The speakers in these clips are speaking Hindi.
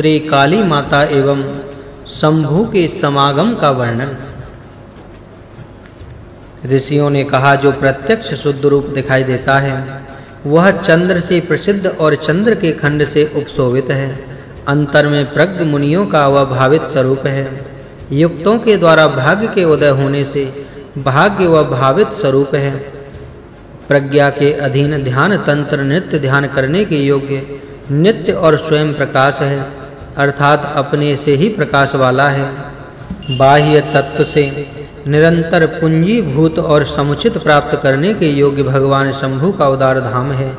श्री काली माता एवं शंभु के समागम का वर्णन। ऋषियों ने कहा, जो प्रत्यक्ष शुद्ध रूप दिखाई देता है, वह चंद्र से प्रसिद्ध और चंद्र के खंड से उपशोभित है। अंतर में प्रज्ञ मुनियों का वह भावित स्वरूप है। युक्तों के द्वारा भाग्य के उदय होने से भाग्य व भावित स्वरूप है। प्रज्ञा के अधीन ध्यान तंत्र, नित्य ध्यान करने के योग्य नित्य और स्वयं प्रकाश है। अर्थात अपने से ही प्रकाश वाला है। बाह्य तत्व से निरंतर पुंजीभूत और समुचित प्राप्त करने के योग्य भगवान शंभु का उदार धाम है।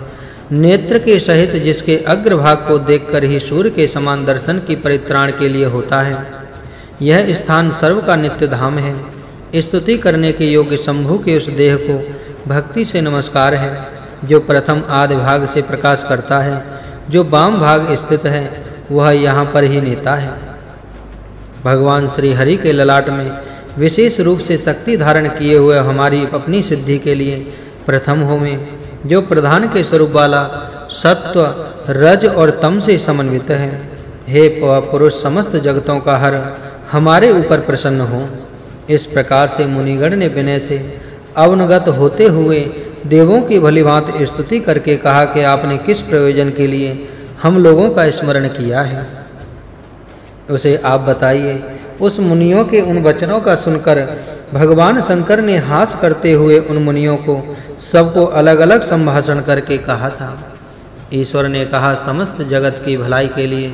नेत्र के सहित जिसके अग्रभाग को देखकर ही सूर्य के समान दर्शन की परित्राण के लिए होता है, यह स्थान सर्व का नित्य धाम है। स्तुति करने के योग्य शंभु के उस देह को भक्ति से नमस्कार है, जो प्रथम आदि भाग से प्रकाश करता है, जो वाम भाग स्थित है। वह यहाँ पर ही नेता है। भगवान श्री हरि के ललाट में विशेष रूप से शक्ति धारण किए हुए हमारी अपनी सिद्धि के लिए प्रथम हो में जो प्रधान के स्वरूप वाला सत्व, रज और तम से समन्वित है। हे पुरुष समस्त जगतों का हर हमारे ऊपर प्रसन्न हो। इस प्रकार से मुनिगण ने विनय से अवनगत होते हुए देवों की भली भांति स्तुति करके कहा कि आपने किस प्रयोजन के लिए हम लोगों का स्मरण किया है। उसे आप बताइए, उस मुनियों के उन वचनों का सुनकर भगवान शंकर ने हास करते हुए उन मुनियों को सबको अलग-अलग संभाषण करके कहा था। ईश्वर ने कहा, समस्त जगत की भलाई के लिए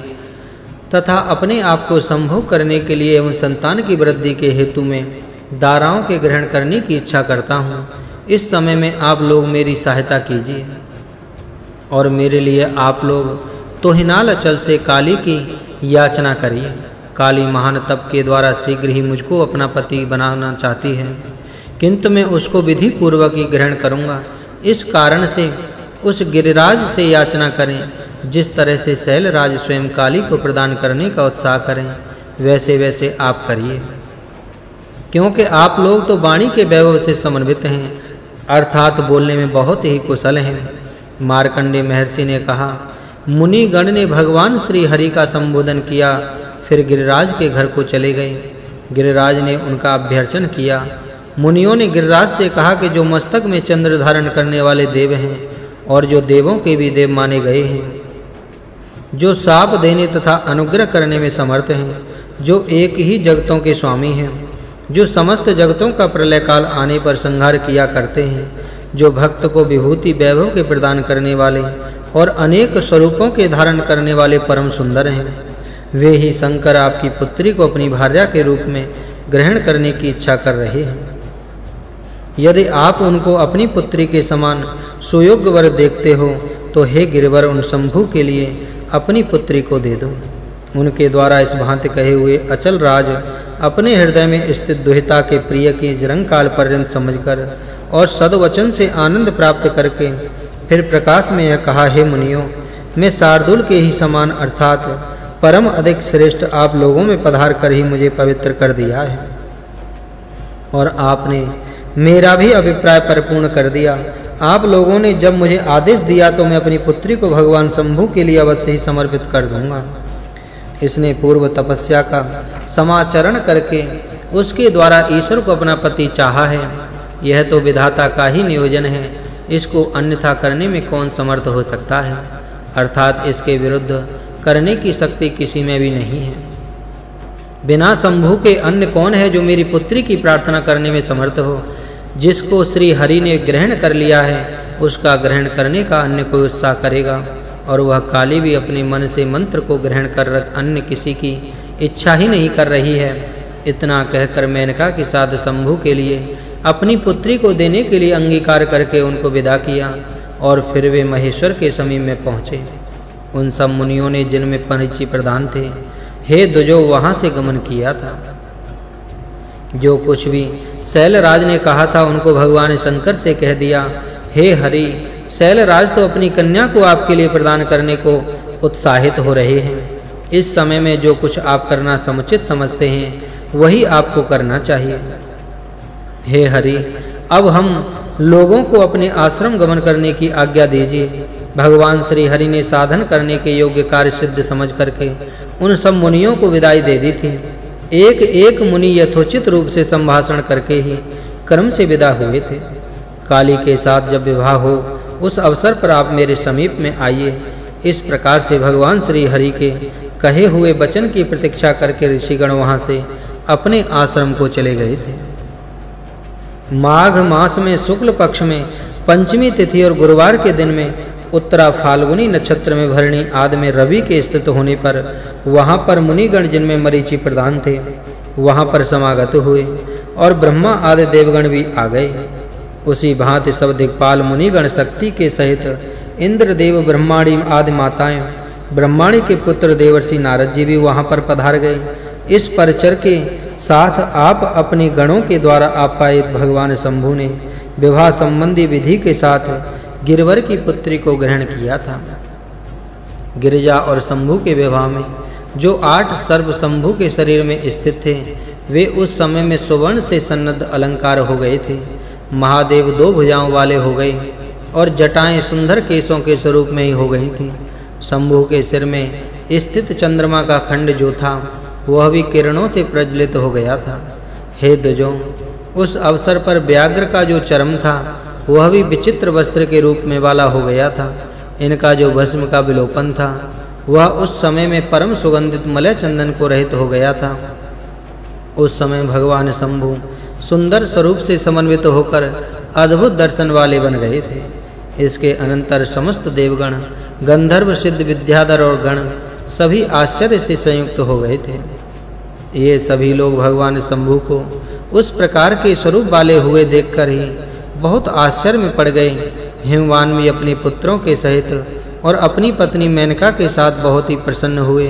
तथा अपने आप को संभव करने के लिए एवं संतान की वृद्धि के हेतु में दाराओं के ग्रहण करने की इच्छा करता हूँ। इस समय में आप लोग मेरी सहायता कीजिए और मेरे लिए आप लोग तोहिनाल अचल से काली की याचना करिए काली महान तप के द्वारा शीघ्र ही मुझको अपना पति बनाना चाहती है। किंतु मैं उसको विधि पूर्वक ही ग्रहण करूँगा। इस कारण से उस गिरिराज से याचना करें। जिस तरह से शैलराज स्वयं काली को प्रदान करने का उत्साह करें, वैसे वैसे आप करिए। क्योंकि आप लोग तो वाणी के वैभव से समन्वित हैं, अर्थात बोलने में बहुत ही कुशल हैं। मार्कंडे महर्षि ने कहा मुनि गण ने भगवान श्री हरि का संबोधन किया, फिर गिरिराज के घर को चले गए। गिरिराज ने उनका अभ्यर्चन किया। मुनियों ने गिरिराज से कहा कि जो मस्तक में चंद्र धारण करने वाले देव हैं और जो देवों के भी देव माने गए हैं, जो साप देने तथा अनुग्रह करने में समर्थ हैं, जो एक ही जगतों के स्वामी हैं, जो समस्त जगतों का प्रलय काल आने पर संहार किया करते हैं, जो भक्त को विभूति वैभव के प्रदान करने वाले और अनेक स्वरूपों के धारण करने वाले परम सुंदर हैं। वे ही शंकर आपकी पुत्री को अपनी भार्या के रूप में ग्रहण करने की इच्छा कर रहे हैं। यदि आप उनको अपनी पुत्री के समान सुयोग्य वर देखते हो तो हे गिरवर, उन शंभु के लिए अपनी पुत्री को दे दो। उनके द्वारा इस भांति कहे हुए अचल राज अपने हृदय में स्थित दुहिता के प्रिय की जरंग काल पर्यंत समझकर और सदवचन से आनंद प्राप्त करके फिर प्रकाश में यह कहा, हे मुनियों, मैं शार्दुल के ही समान अर्थात परम अधिक श्रेष्ठ आप लोगों में पधार कर ही मुझे पवित्र कर दिया है। और आपने मेरा भी अभिप्राय परिपूर्ण कर दिया। आप लोगों ने जब मुझे आदेश दिया तो मैं अपनी पुत्री को भगवान शंभु के लिए अवश्य ही समर्पित कर दूँगा। इसने पूर्व तपस्या का समाचरण करके उसके द्वारा ईश्वर को अपना पति चाहा है। यह तो विधाता का ही नियोजन है। इसको अन्यथा करने में कौन समर्थ हो सकता है? अर्थात इसके विरुद्ध करने की शक्ति किसी में भी नहीं है। बिना शंभु के अन्य कौन है जो मेरी पुत्री की प्रार्थना करने में समर्थ हो? जिसको श्री हरि ने ग्रहण कर लिया है, उसका ग्रहण करने का अन्य कोई उत्साह करेगा, और वह काली भी अपने मन से मंत्र को ग्रहण कर अन्य किसी की इच्छा ही नहीं कर रही है। इतना कहकर मेनका के साथ शंभु के लिए अपनी पुत्री को देने के लिए अंगीकार करके उनको विदा किया और फिर वे महेश्वर के समीप में पहुँचे। उन सब मुनियों ने जिनमें परिचय प्रदान थे, हे दुजो वहाँ से गमन किया था। जो कुछ भी शैलराज ने कहा था, उनको भगवान शंकर से कह दिया, हे हरि, शैलराज तो अपनी कन्या को आपके लिए प्रदान करने को उत्साहित हो रहे हैं। इस समय में जो कुछ आप करना समुचित समझते हैं, वही आपको करना चाहिए। हे हरि, अब हम लोगों को अपने आश्रम गमन करने की आज्ञा दीजिए। भगवान श्री हरि ने साधन करने के योग्य कार्य सिद्ध समझ करके उन सब मुनियों को विदाई दे दी थी। एक एक मुनि यथोचित रूप से संभाषण करके ही कर्म से विदा हुए थे। काली के साथ जब विवाह हो, उस अवसर पर आप मेरे समीप में आइए। इस प्रकार से भगवान श्री हरि के कहे हुए वचन की प्रतीक्षा करके ऋषिगण वहाँ से अपने आश्रम को चले गए थे। माघ मास में शुक्ल पक्ष में, पंचमी तिथि और गुरुवार के दिन में, उत्तरा फाल्गुनी नक्षत्र में भरणी आदि में रवि के स्थित होने पर, वहाँ पर मुनिगण जिनमें मरीचि प्रधान थे, वहाँ पर समागत हुए और ब्रह्मा आदि देवगण भी आ गए। उसी भांति सब दिक्पाल मुनिगण शक्ति के सहित इंद्र देव ब्रह्माणी आदि माताएँ, ब्रह्माणी के पुत्र देवर्षि नारद जी भी वहाँ पर पधार गए। इस परचर के साथ आप अपने गणों के द्वारा आपायित भगवान शंभु ने विवाह संबंधी विधि के साथ गिरवर की पुत्री को ग्रहण किया था। गिरिजा और शंभु के विवाह में जो आठ सर्व शंभु के शरीर में स्थित थे, वे उस समय में सुवर्ण से सन्नद्ध अलंकार हो गए थे। महादेव दो भुजाओं वाले हो गए और जटाएँ सुंदर केशों के स्वरूप में ही हो गई थी। शंभु के सिर में स्थित चंद्रमा का खंड जो था वह भी किरणों से प्रज्वलित हो गया था। हे दुजों उस अवसर पर व्याघ्र का जो चरम था, वह भी विचित्र वस्त्र के रूप में वाला हो गया था। इनका जो भस्म का विलोपन था, वह उस समय में परम सुगंधित मलय चंदन को रहित हो गया था। उस समय भगवान शंभु सुंदर स्वरूप से समन्वित होकर अद्भुत दर्शन वाले बन गए थे। इसके अनंतर समस्त देवगण, गंधर्व सिद्ध विद्याधर और गण, सभी आश्चर्य से संयुक्त हो गए थे। ये सभी लोग भगवान शंभु को उस प्रकार के स्वरूप वाले हुए देखकर ही बहुत आश्चर्य में पड़ गए। हिमवान भी अपने पुत्रों के सहित और अपनी पत्नी मेनका के साथ बहुत ही प्रसन्न हुए।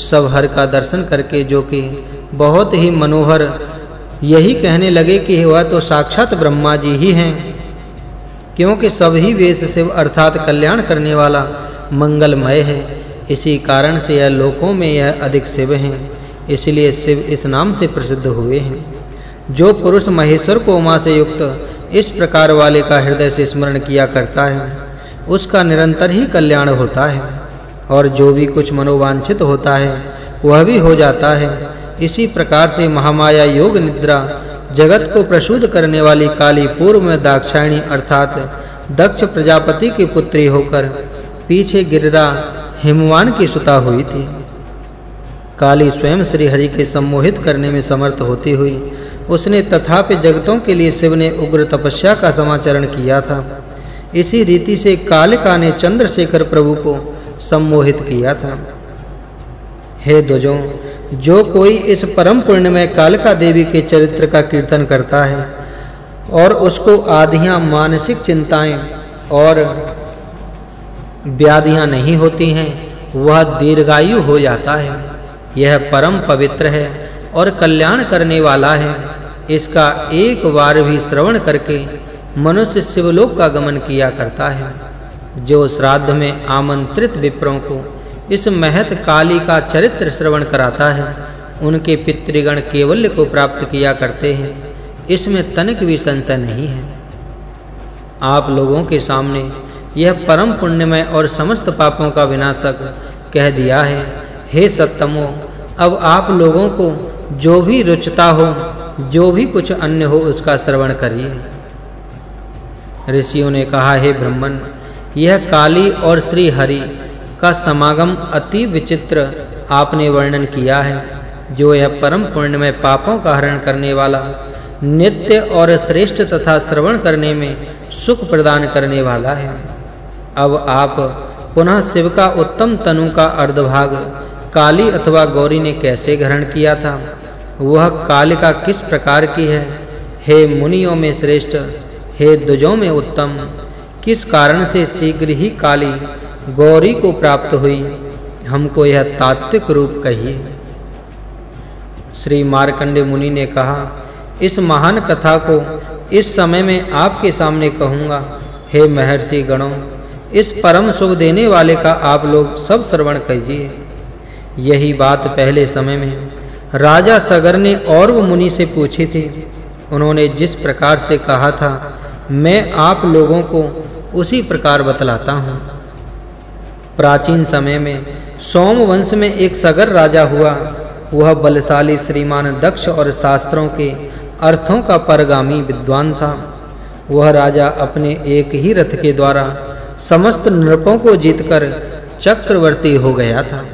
सब हर का दर्शन करके जो कि बहुत ही मनोहर यही कहने लगे कि वह तो साक्षात ब्रह्मा जी ही हैं, क्योंकि सभी वेश शिव अर्थात कल्याण करने वाला मंगलमय है। इसी कारण से यह लोकों में यह अधिक शिव हैं। इसलिए शिव इस नाम से प्रसिद्ध हुए हैं। जो पुरुष महेश्वर को उमा से युक्त इस प्रकार वाले का हृदय से स्मरण किया करता है, उसका निरंतर ही कल्याण होता है, और जो भी कुछ मनोवांछित होता है, वह भी हो जाता है। इसी प्रकार से महामाया योग निद्रा जगत को प्रशुद्ध करने वाली काली पूर्व में दाक्षायणी अर्थात दक्ष प्रजापति की पुत्री होकर पीछे गिररा हिमवान की सुता हुई थी। काली स्वयं श्री हरि के सम्मोहित करने में समर्थ होती हुई, उसने तथापि जगतों के लिए शिव ने उग्र तपस्या का समाचरण किया था। इसी रीति से कालिका ने चंद्रशेखर प्रभु को सम्मोहित किया था। हे द्वजों जो कोई इस परम पुण्यमय कालिका देवी के चरित्र का कीर्तन करता है और उसको आधियाँ मानसिक चिंताएँ और व्याधियाँ नहीं होती हैं, वह दीर्घायु हो जाता है। यह परम पवित्र है और कल्याण करने वाला है। इसका एक बार भी श्रवण करके मनुष्य शिवलोक का गमन किया करता है। जो श्राद्ध में आमंत्रित विप्रों को इस महत काली का चरित्र श्रवण कराता है, उनके पितृगण केवल्य को प्राप्त किया करते हैं। इसमें तनिक भी संशय नहीं है। आप लोगों के सामने यह परम पुण्यमय और समस्त पापों का विनाशक कह दिया है, हे सत्तमो अब आप लोगों को जो भी रुचता हो, जो भी कुछ अन्य हो, उसका श्रवण करिए। ऋषियों ने कहा, हे ब्रह्मन, यह काली और श्री हरि का समागम अति विचित्र आपने वर्णन किया है, जो यह परम पुण्य में पापों का हरण करने वाला, नित्य और श्रेष्ठ तथा श्रवण करने में सुख प्रदान करने वाला है। अब आप पुनः शिव का उत्तम तनु का अर्धभाग काली अथवा गौरी ने कैसे ग्रहण किया था? वह कालिका किस प्रकार की है? हे मुनियों में श्रेष्ठ, हे द्वजों में उत्तम, किस कारण से शीघ्र ही काली गौरी को प्राप्त हुई? हमको यह तात्विक रूप कहिए। श्री मार्कंडे मुनि ने कहा, इस महान कथा को इस समय में आपके सामने कहूँगा। हे महर्षि गणों, इस परम शुभ देने वाले का आप लोग सब श्रवण कीजिए। यही बात पहले समय में राजा सगर ने और वो मुनि से पूछी थी। उन्होंने जिस प्रकार से कहा था, मैं आप लोगों को उसी प्रकार बतलाता हूँ। प्राचीन समय में सोम वंश में एक सगर राजा हुआ। वह बलशाली श्रीमान दक्ष और शास्त्रों के अर्थों का परगामी विद्वान था। वह राजा अपने एक ही रथ के द्वारा समस्त नृपों को जीतकर चक्रवर्ती हो गया था।